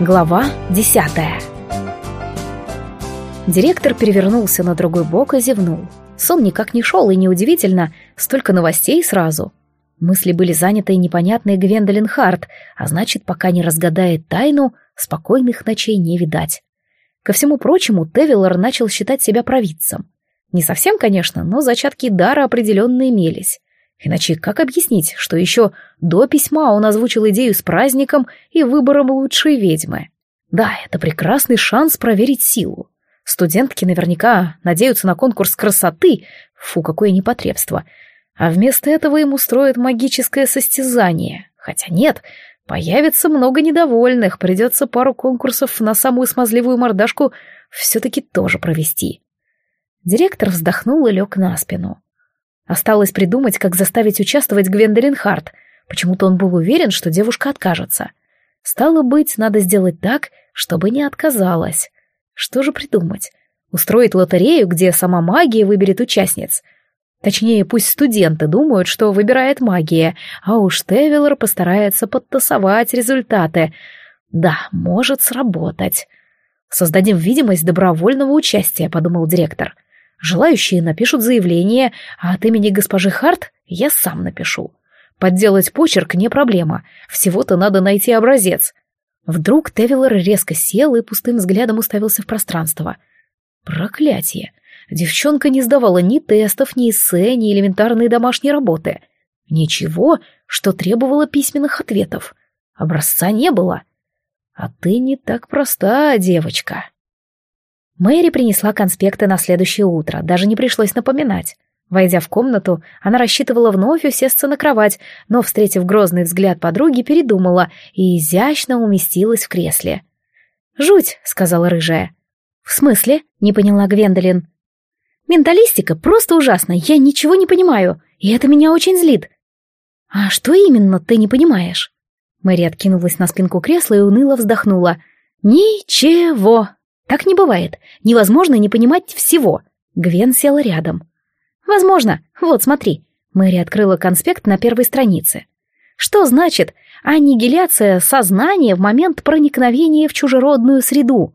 Глава десятая Директор перевернулся на другой бок и зевнул. Сон никак не шел, и неудивительно, столько новостей сразу. Мысли были заняты непонятной Гвендолин Харт, а значит, пока не разгадает тайну, спокойных ночей не видать. Ко всему прочему, Тевилор начал считать себя провидцем. Не совсем, конечно, но зачатки дара определенно имелись. Иначе как объяснить, что еще до письма он озвучил идею с праздником и выбором лучшей ведьмы? Да, это прекрасный шанс проверить силу. Студентки наверняка надеются на конкурс красоты. Фу, какое непотребство. А вместо этого им устроят магическое состязание. Хотя нет, появится много недовольных, придется пару конкурсов на самую смазливую мордашку все-таки тоже провести. Директор вздохнул и лег на спину. Осталось придумать, как заставить участвовать Гвендолин Харт. Почему-то он был уверен, что девушка откажется. Стало быть, надо сделать так, чтобы не отказалась. Что же придумать? Устроить лотерею, где сама магия выберет участниц. Точнее, пусть студенты думают, что выбирает магия, а уж Тевилор постарается подтасовать результаты. Да, может сработать. Создадим видимость добровольного участия, подумал директор. — Желающие напишут заявление, а от имени госпожи Харт я сам напишу. Подделать почерк не проблема, всего-то надо найти образец. Вдруг Тевилор резко сел и пустым взглядом уставился в пространство. Проклятие! Девчонка не сдавала ни тестов, ни эссе, ни элементарной домашней работы. Ничего, что требовало письменных ответов. Образца не было. А ты не так проста, девочка. Мэри принесла конспекты на следующее утро, даже не пришлось напоминать. Войдя в комнату, она рассчитывала вновь усесться на кровать, но, встретив грозный взгляд подруги, передумала и изящно уместилась в кресле. «Жуть», — сказала рыжая. «В смысле?» — не поняла Гвендолин. «Менталистика просто ужасна, я ничего не понимаю, и это меня очень злит». «А что именно ты не понимаешь?» Мэри откинулась на спинку кресла и уныло вздохнула. «Ничего!» Так не бывает. Невозможно не понимать всего. Гвен села рядом. Возможно. Вот, смотри. Мэри открыла конспект на первой странице. Что значит аннигиляция сознания в момент проникновения в чужеродную среду?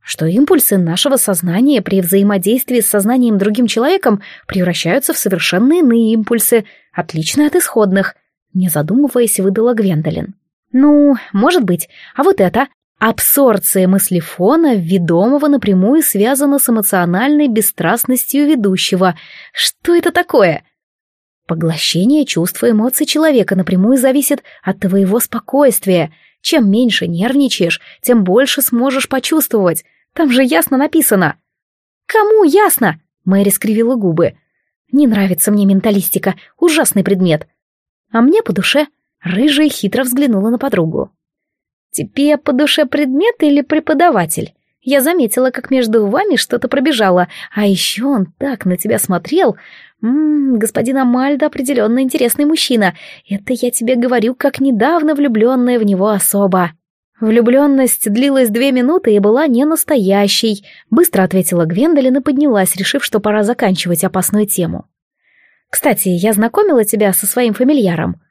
Что импульсы нашего сознания при взаимодействии с сознанием другим человеком превращаются в совершенно иные импульсы, отличные от исходных, не задумываясь, выдала Гвендолин. «Ну, может быть. А вот это? Абсорция мыслефона, ведомого напрямую связана с эмоциональной бесстрастностью ведущего. Что это такое? Поглощение чувств и эмоций человека напрямую зависит от твоего спокойствия. Чем меньше нервничаешь, тем больше сможешь почувствовать. Там же ясно написано. Кому ясно? Мэри скривила губы. Не нравится мне менталистика, ужасный предмет. А мне по душе. Рыжая хитро взглянула на подругу. «Тебе по душе предмет или преподаватель? Я заметила, как между вами что-то пробежало, а еще он так на тебя смотрел. Ммм, господин Амальдо определенно интересный мужчина. Это я тебе говорю, как недавно влюбленная в него особа». Влюбленность длилась две минуты и была не настоящей, быстро ответила Гвендолин и поднялась, решив, что пора заканчивать опасную тему. «Кстати, я знакомила тебя со своим фамильяром?»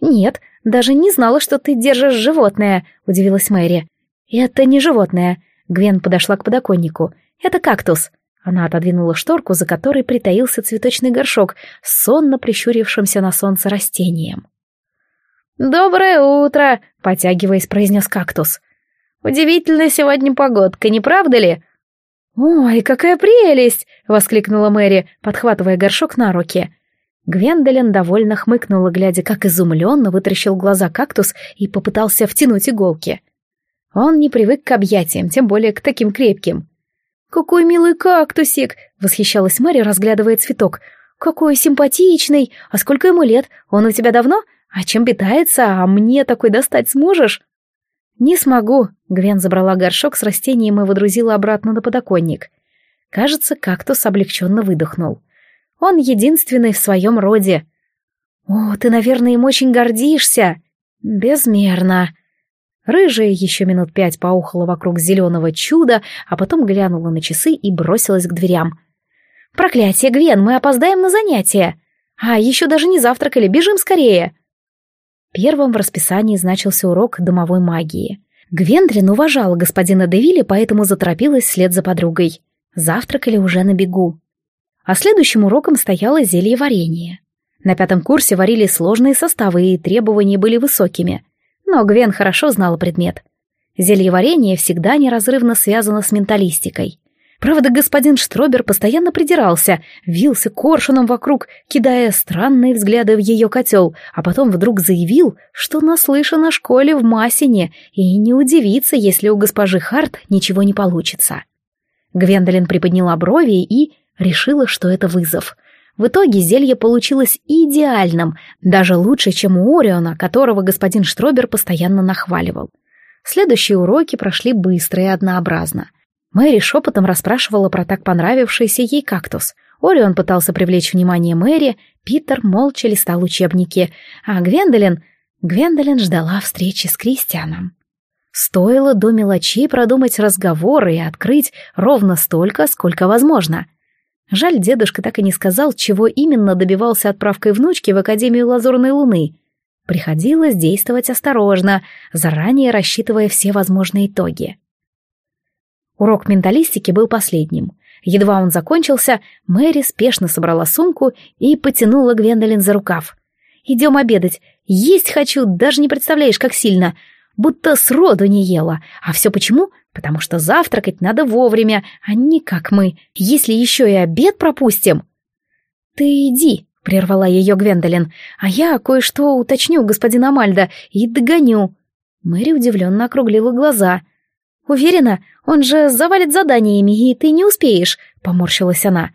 «Нет, даже не знала, что ты держишь животное», — удивилась Мэри. «Это не животное». Гвен подошла к подоконнику. «Это кактус». Она отодвинула шторку, за которой притаился цветочный горшок с сонно прищурившимся на солнце растением. «Доброе утро!» — потягиваясь, произнес кактус. «Удивительная сегодня погодка, не правда ли?» «Ой, какая прелесть!» — воскликнула Мэри, подхватывая горшок на руки. Гвендолин довольно хмыкнула, глядя, как изумленно вытаращил глаза кактус и попытался втянуть иголки. Он не привык к объятиям, тем более к таким крепким. «Какой милый кактусик!» — восхищалась Мэри, разглядывая цветок. «Какой симпатичный! А сколько ему лет? Он у тебя давно? А чем питается? А мне такой достать сможешь?» «Не смогу», — Гвен забрала горшок с растением и водрузила обратно на подоконник. Кажется, кактус облегченно выдохнул. Он единственный в своем роде. О, ты, наверное, им очень гордишься. Безмерно. Рыжая еще минут пять поухала вокруг зеленого чуда, а потом глянула на часы и бросилась к дверям. «Проклятие, Гвен, мы опоздаем на занятия! А, еще даже не завтракали, бежим скорее!» Первым в расписании значился урок домовой магии. Гвендлин уважала господина Девилли, поэтому заторопилась вслед за подругой. Завтракали уже на бегу. А следующим уроком стояло зелье варенье. На пятом курсе варили сложные составы, и требования были высокими. Но Гвен хорошо знала предмет. Зельеварение всегда неразрывно связано с менталистикой. Правда, господин Штробер постоянно придирался, вился коршуном вокруг, кидая странные взгляды в ее котел, а потом вдруг заявил, что наслышан о школе в Масине и не удивится, если у госпожи Харт ничего не получится. Гвендолин приподняла брови и решила, что это вызов. В итоге зелье получилось идеальным, даже лучше, чем у Ориона, которого господин Штробер постоянно нахваливал. Следующие уроки прошли быстро и однообразно. Мэри шепотом расспрашивала про так понравившийся ей кактус. Орион пытался привлечь внимание Мэри, Питер молча листал учебники, а Гвендолин... Гвендолин ждала встречи с Кристианом. Стоило до мелочей продумать разговоры и открыть ровно столько, сколько возможно. Жаль, дедушка так и не сказал, чего именно добивался отправкой внучки в Академию Лазурной Луны. Приходилось действовать осторожно, заранее рассчитывая все возможные итоги. Урок менталистики был последним. Едва он закончился, Мэри спешно собрала сумку и потянула Гвендолин за рукав. «Идем обедать. Есть хочу, даже не представляешь, как сильно. Будто сроду не ела. А все почему? Потому что завтракать надо вовремя, а не как мы. Если еще и обед пропустим...» «Ты иди», — прервала ее Гвендолин, «а я кое-что уточню господина Мальда и догоню». Мэри удивленно округлила глаза — «Уверена, он же завалит заданиями, и ты не успеешь», — поморщилась она.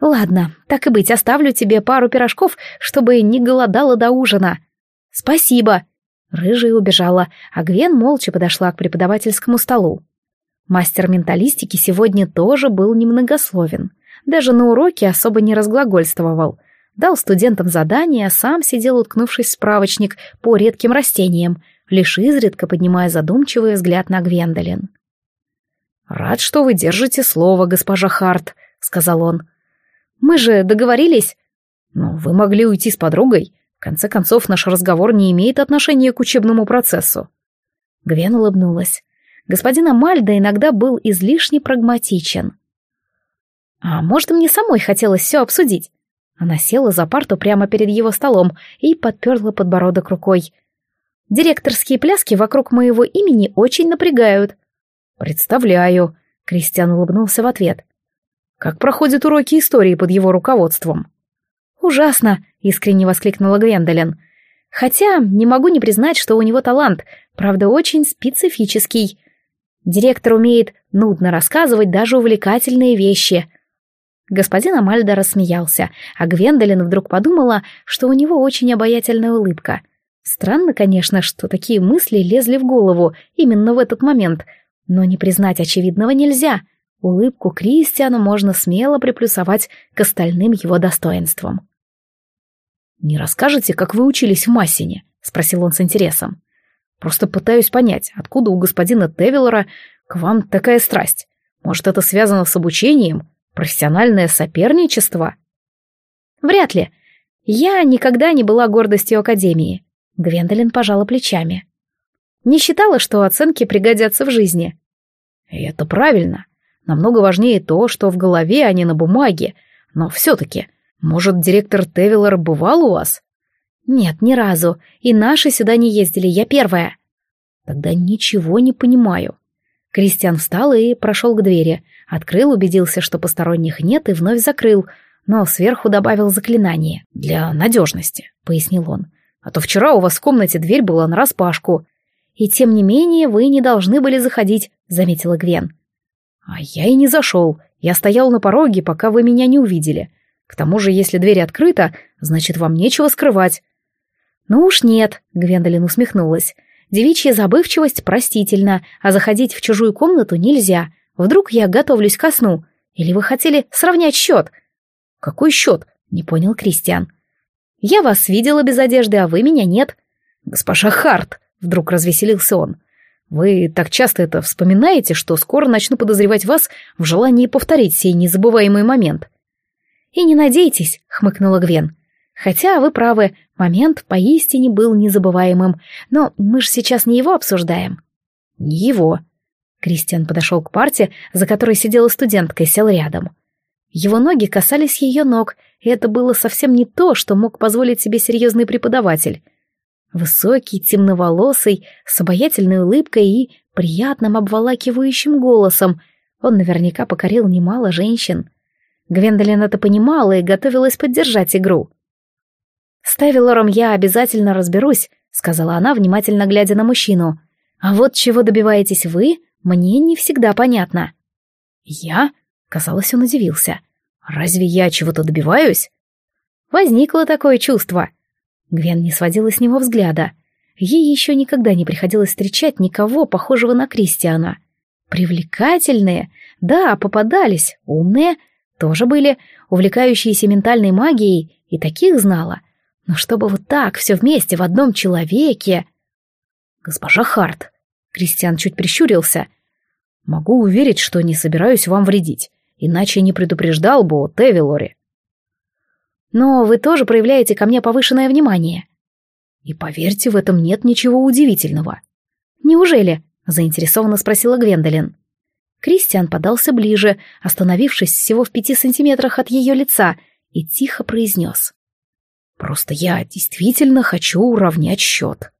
«Ладно, так и быть, оставлю тебе пару пирожков, чтобы не голодала до ужина». «Спасибо». Рыжая убежала, а Гвен молча подошла к преподавательскому столу. Мастер менталистики сегодня тоже был немногословен. Даже на уроке особо не разглагольствовал. Дал студентам задание, а сам сидел, уткнувшись в справочник по редким растениям, лишь изредка поднимая задумчивый взгляд на Гвендолин. «Рад, что вы держите слово, госпожа Харт», — сказал он. «Мы же договорились». «Но вы могли уйти с подругой. В конце концов, наш разговор не имеет отношения к учебному процессу». Гвен улыбнулась. Господин Амальда иногда был излишне прагматичен. «А может, мне самой хотелось все обсудить?» Она села за парту прямо перед его столом и подперла подбородок рукой. Директорские пляски вокруг моего имени очень напрягают. Представляю, Кристиан улыбнулся в ответ. Как проходят уроки истории под его руководством? Ужасно, искренне воскликнула Гвендолин. Хотя не могу не признать, что у него талант, правда, очень специфический. Директор умеет нудно рассказывать даже увлекательные вещи. Господин Амальдо рассмеялся, а Гвендолин вдруг подумала, что у него очень обаятельная улыбка. Странно, конечно, что такие мысли лезли в голову именно в этот момент, но не признать очевидного нельзя. Улыбку Кристиана можно смело приплюсовать к остальным его достоинствам. «Не расскажете, как вы учились в Массине?» — спросил он с интересом. «Просто пытаюсь понять, откуда у господина Тевилора к вам такая страсть? Может, это связано с обучением? Профессиональное соперничество?» «Вряд ли. Я никогда не была гордостью Академии. Гвендолин пожала плечами. Не считала, что оценки пригодятся в жизни. И это правильно. Намного важнее то, что в голове, а не на бумаге. Но все-таки, может, директор Тевилор бывал у вас? Нет, ни разу. И наши сюда не ездили, я первая. Тогда ничего не понимаю. Кристиан встал и прошел к двери. Открыл, убедился, что посторонних нет, и вновь закрыл, но сверху добавил заклинание. «Для надежности», — пояснил он. А то вчера у вас в комнате дверь была нараспашку. И тем не менее вы не должны были заходить, заметила Гвен. А я и не зашел. Я стоял на пороге, пока вы меня не увидели. К тому же, если дверь открыта, значит, вам нечего скрывать. Ну уж нет, Гвендолин усмехнулась. Девичья забывчивость простительна, а заходить в чужую комнату нельзя. Вдруг я готовлюсь ко сну. Или вы хотели сравнять счет? Какой счет? Не понял Кристиан. Я вас видела без одежды, а вы меня нет. Госпожа Харт, вдруг развеселился он. Вы так часто это вспоминаете, что скоро начну подозревать вас в желании повторить сей незабываемый момент. И не надейтесь, хмыкнула Гвен. Хотя вы правы, момент поистине был незабываемым, но мы же сейчас не его обсуждаем. Не его. Кристиан подошел к парте, за которой сидела студентка, и сел рядом. Его ноги касались ее ног, и это было совсем не то, что мог позволить себе серьезный преподаватель. Высокий, темноволосый, с обаятельной улыбкой и приятным обволакивающим голосом, он наверняка покорил немало женщин. Гвендолин это понимала и готовилась поддержать игру. «С Тевилором я обязательно разберусь», — сказала она, внимательно глядя на мужчину. «А вот чего добиваетесь вы, мне не всегда понятно». «Я?» — казалось, он удивился. «Разве я чего-то добиваюсь?» Возникло такое чувство. Гвен не сводила с него взгляда. Ей еще никогда не приходилось встречать никого, похожего на Кристиана. Привлекательные, да, попадались, умные, тоже были, увлекающиеся ментальной магией, и таких знала. Но чтобы вот так, все вместе, в одном человеке... Госпожа Харт, Кристиан чуть прищурился. Могу уверить, что не собираюсь вам вредить, иначе не предупреждал бы о Тевилоре. Но вы тоже проявляете ко мне повышенное внимание. И поверьте, в этом нет ничего удивительного. Неужели? Заинтересованно спросила Гвендолин. Кристиан подался ближе, остановившись всего в пяти сантиметрах от ее лица, и тихо произнес. Просто я действительно хочу уравнять счет.